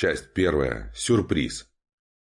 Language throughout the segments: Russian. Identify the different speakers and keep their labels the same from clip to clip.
Speaker 1: Часть первая. Сюрприз.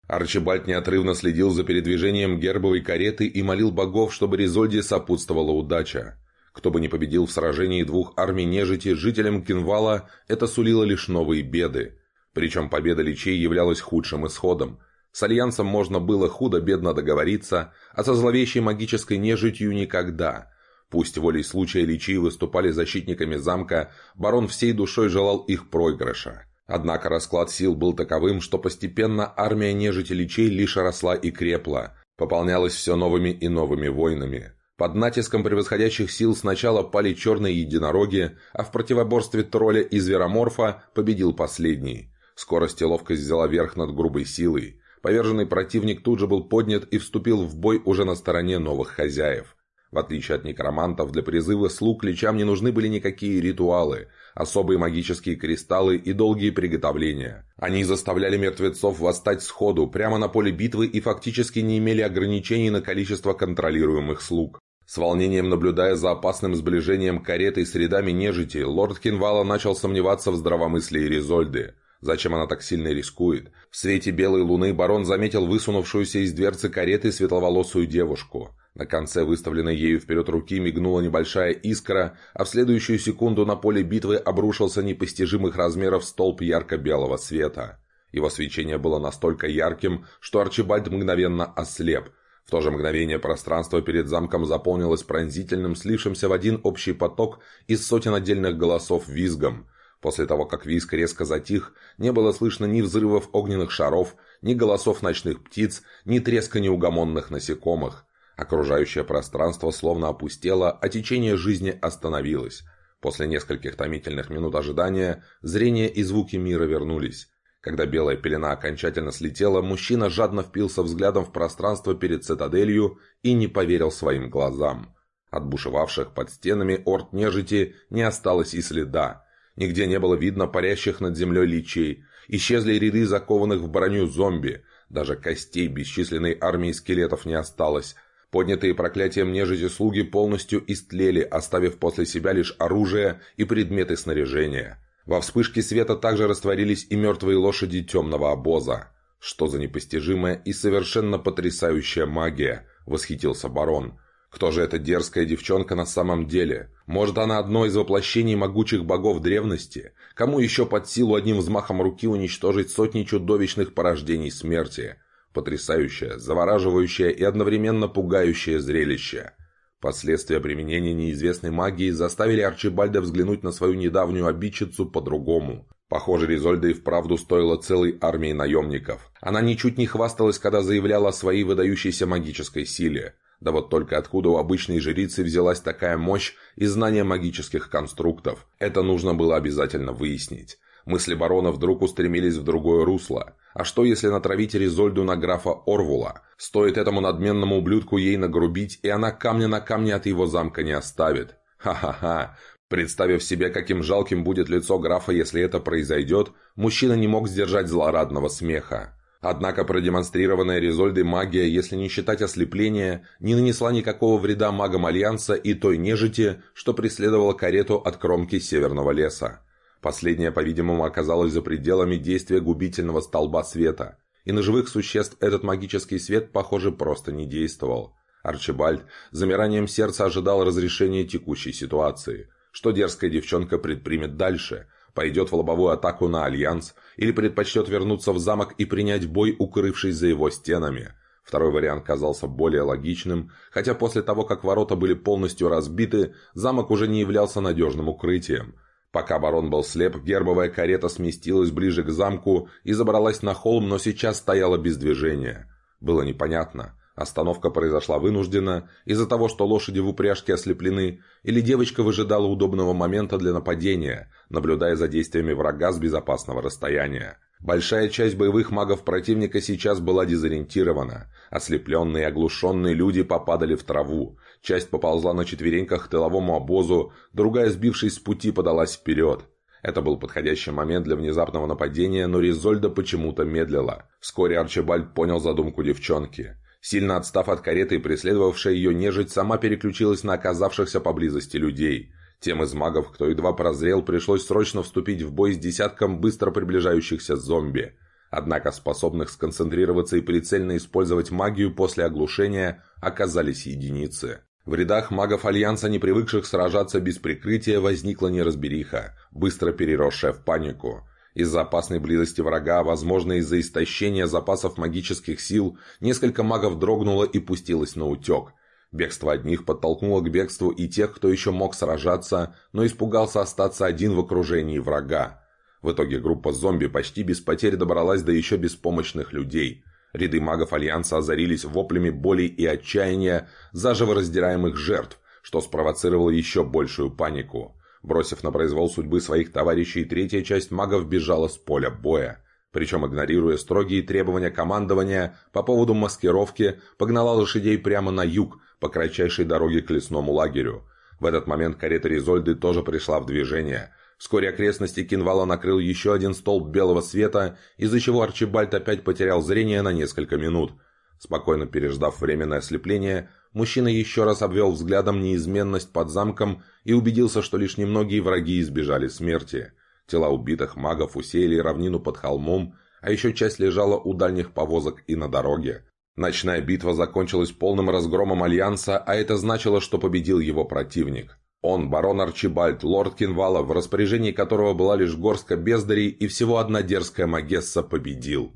Speaker 1: Арчибальд неотрывно следил за передвижением гербовой кареты и молил богов, чтобы Ризольде сопутствовала удача. Кто бы ни победил в сражении двух армий нежити, жителям Кинвала это сулило лишь новые беды. Причем победа Личей являлась худшим исходом. С Альянсом можно было худо-бедно договориться, а со зловещей магической нежитью никогда. Пусть волей случая Личи выступали защитниками замка, барон всей душой желал их проигрыша. Однако расклад сил был таковым, что постепенно армия нежити личей лишь росла и крепла, пополнялась все новыми и новыми воинами. Под натиском превосходящих сил сначала пали черные единороги, а в противоборстве тролля и звероморфа победил последний. Скорость и ловкость взяла верх над грубой силой. Поверженный противник тут же был поднят и вступил в бой уже на стороне новых хозяев. В отличие от некромантов, для призыва слуг личам не нужны были никакие ритуалы, особые магические кристаллы и долгие приготовления. Они заставляли мертвецов восстать сходу, прямо на поле битвы и фактически не имели ограничений на количество контролируемых слуг. С волнением наблюдая за опасным сближением кареты с рядами нежити, лорд Кинвала начал сомневаться в здравомыслии Ризольды. Зачем она так сильно рискует? В свете белой луны барон заметил высунувшуюся из дверцы кареты светловолосую девушку. На конце выставленной ею вперед руки мигнула небольшая искра, а в следующую секунду на поле битвы обрушился непостижимых размеров столб ярко-белого света. Его свечение было настолько ярким, что Арчибальд мгновенно ослеп. В то же мгновение пространство перед замком заполнилось пронзительным, слившимся в один общий поток из сотен отдельных голосов визгом. После того, как визг резко затих, не было слышно ни взрывов огненных шаров, ни голосов ночных птиц, ни треска неугомонных насекомых. Окружающее пространство словно опустело, а течение жизни остановилось. После нескольких томительных минут ожидания зрение и звуки мира вернулись. Когда белая пелена окончательно слетела, мужчина жадно впился взглядом в пространство перед цитаделью и не поверил своим глазам. От бушевавших под стенами орд нежити не осталось и следа. Нигде не было видно парящих над землей личей. Исчезли ряды закованных в броню зомби. Даже костей бесчисленной армии скелетов не осталось, Поднятые проклятием нежити слуги полностью истлели, оставив после себя лишь оружие и предметы снаряжения. Во вспышке света также растворились и мертвые лошади темного обоза. «Что за непостижимая и совершенно потрясающая магия!» – восхитился барон. «Кто же эта дерзкая девчонка на самом деле? Может, она одно из воплощений могучих богов древности? Кому еще под силу одним взмахом руки уничтожить сотни чудовищных порождений смерти?» Потрясающее, завораживающее и одновременно пугающее зрелище. Последствия применения неизвестной магии заставили Арчибальда взглянуть на свою недавнюю обидчицу по-другому. Похоже, Ризольда и вправду стоила целой армии наемников. Она ничуть не хвасталась, когда заявляла о своей выдающейся магической силе. Да вот только откуда у обычной жрицы взялась такая мощь и знание магических конструктов, это нужно было обязательно выяснить. Мысли барона вдруг устремились в другое русло. А что, если натравить Ризольду на графа Орвула? Стоит этому надменному ублюдку ей нагрубить, и она камня на камне от его замка не оставит. Ха-ха-ха. Представив себе, каким жалким будет лицо графа, если это произойдет, мужчина не мог сдержать злорадного смеха. Однако продемонстрированная Ризольдой магия, если не считать ослепления, не нанесла никакого вреда магам Альянса и той нежити, что преследовала карету от кромки Северного леса. Последняя, по-видимому, оказалась за пределами действия губительного столба света, и на живых существ этот магический свет, похоже, просто не действовал. Арчибальд замиранием сердца ожидал разрешения текущей ситуации. Что дерзкая девчонка предпримет дальше? Пойдет в лобовую атаку на Альянс или предпочтет вернуться в замок и принять бой, укрывшись за его стенами? Второй вариант казался более логичным, хотя после того, как ворота были полностью разбиты, замок уже не являлся надежным укрытием – Пока барон был слеп, гербовая карета сместилась ближе к замку и забралась на холм, но сейчас стояла без движения. Было непонятно, остановка произошла вынужденно из-за того, что лошади в упряжке ослеплены, или девочка выжидала удобного момента для нападения, наблюдая за действиями врага с безопасного расстояния. Большая часть боевых магов противника сейчас была дезориентирована. Ослепленные и оглушенные люди попадали в траву. Часть поползла на четвереньках к тыловому обозу, другая, сбившись с пути, подалась вперед. Это был подходящий момент для внезапного нападения, но Ризольда почему-то медлила. Вскоре Арчибальд понял задумку девчонки. Сильно отстав от кареты и преследовавшая ее нежить, сама переключилась на оказавшихся поблизости людей. Тем из магов, кто едва прозрел, пришлось срочно вступить в бой с десятком быстро приближающихся зомби. Однако способных сконцентрироваться и прицельно использовать магию после оглушения оказались единицы. В рядах магов Альянса, не привыкших сражаться без прикрытия, возникла неразбериха, быстро переросшая в панику. Из-за опасной близости врага, возможно из-за истощения запасов магических сил, несколько магов дрогнуло и пустилось на утек. Бегство одних подтолкнуло к бегству и тех, кто еще мог сражаться, но испугался остаться один в окружении врага. В итоге группа зомби почти без потерь добралась до еще беспомощных людей. Ряды магов Альянса озарились воплями боли и отчаяния заживо раздираемых жертв, что спровоцировало еще большую панику. Бросив на произвол судьбы своих товарищей, третья часть магов бежала с поля боя. Причем, игнорируя строгие требования командования по поводу маскировки, погнала лошадей прямо на юг, по кратчайшей дороге к лесному лагерю. В этот момент карета Ризольды тоже пришла в движение. Вскоре окрестности Кинвала накрыл еще один столб белого света, из-за чего Арчибальд опять потерял зрение на несколько минут. Спокойно переждав временное ослепление, мужчина еще раз обвел взглядом неизменность под замком и убедился, что лишь немногие враги избежали смерти. Тела убитых магов усеяли равнину под холмом, а еще часть лежала у дальних повозок и на дороге. Ночная битва закончилась полным разгромом Альянса, а это значило, что победил его противник. Он, барон Арчибальд, лорд Кинвала, в распоряжении которого была лишь горстка бездарей и всего одна дерзкая магесса, победил.